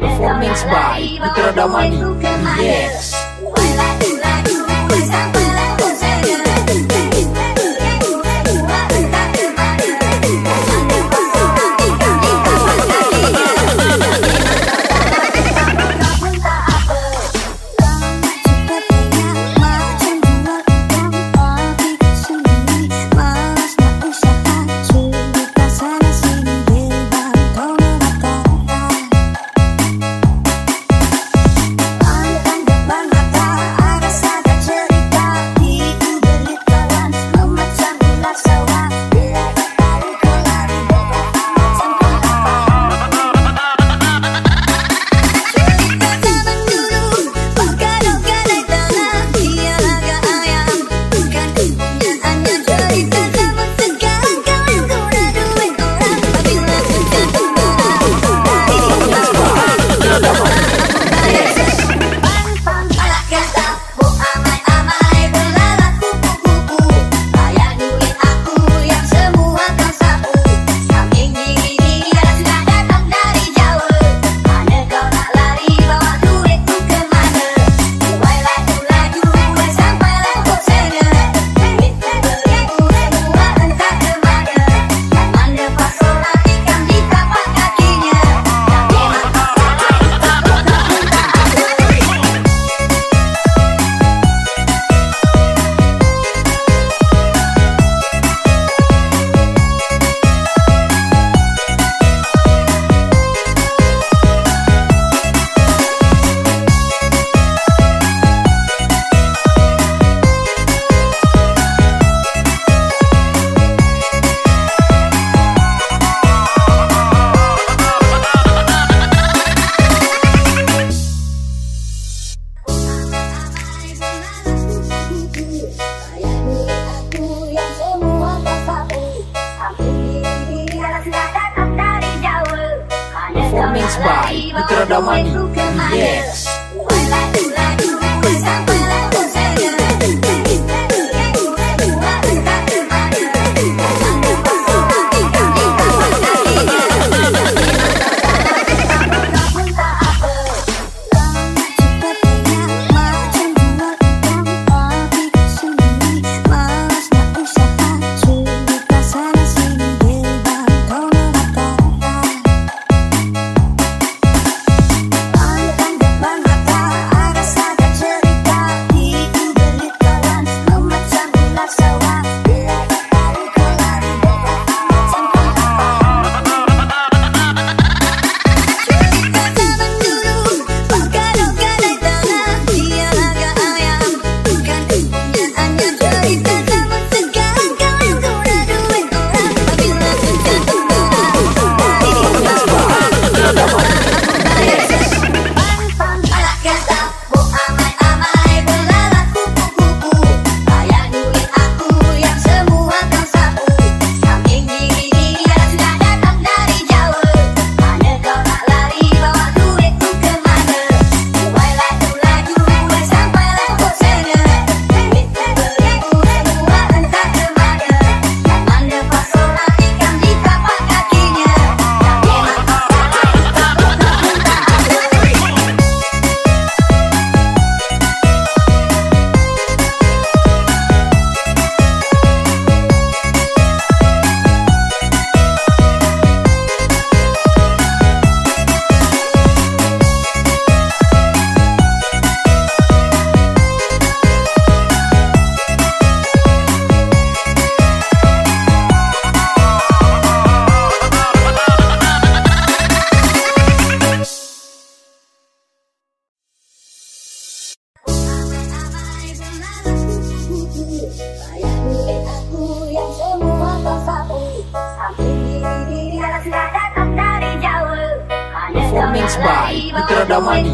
Performance by Putra Damani Yes by Putra Damani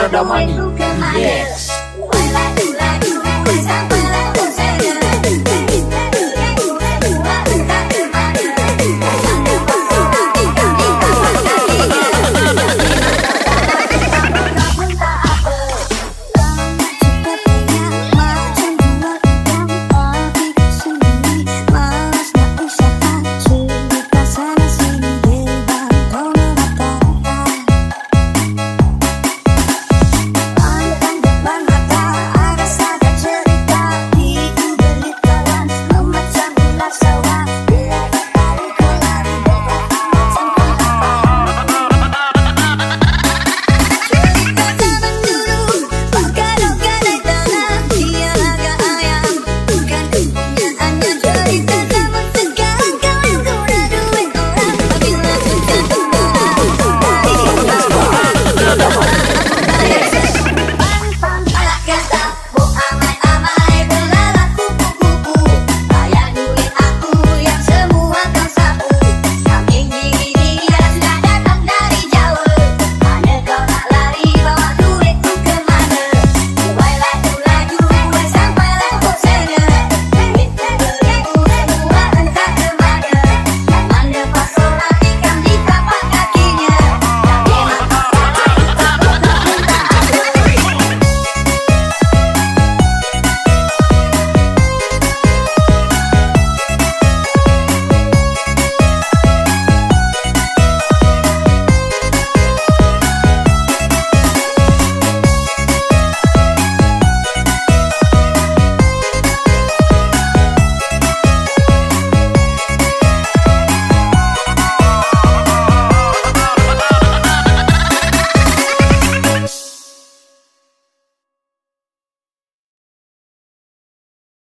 You're the one who can yes.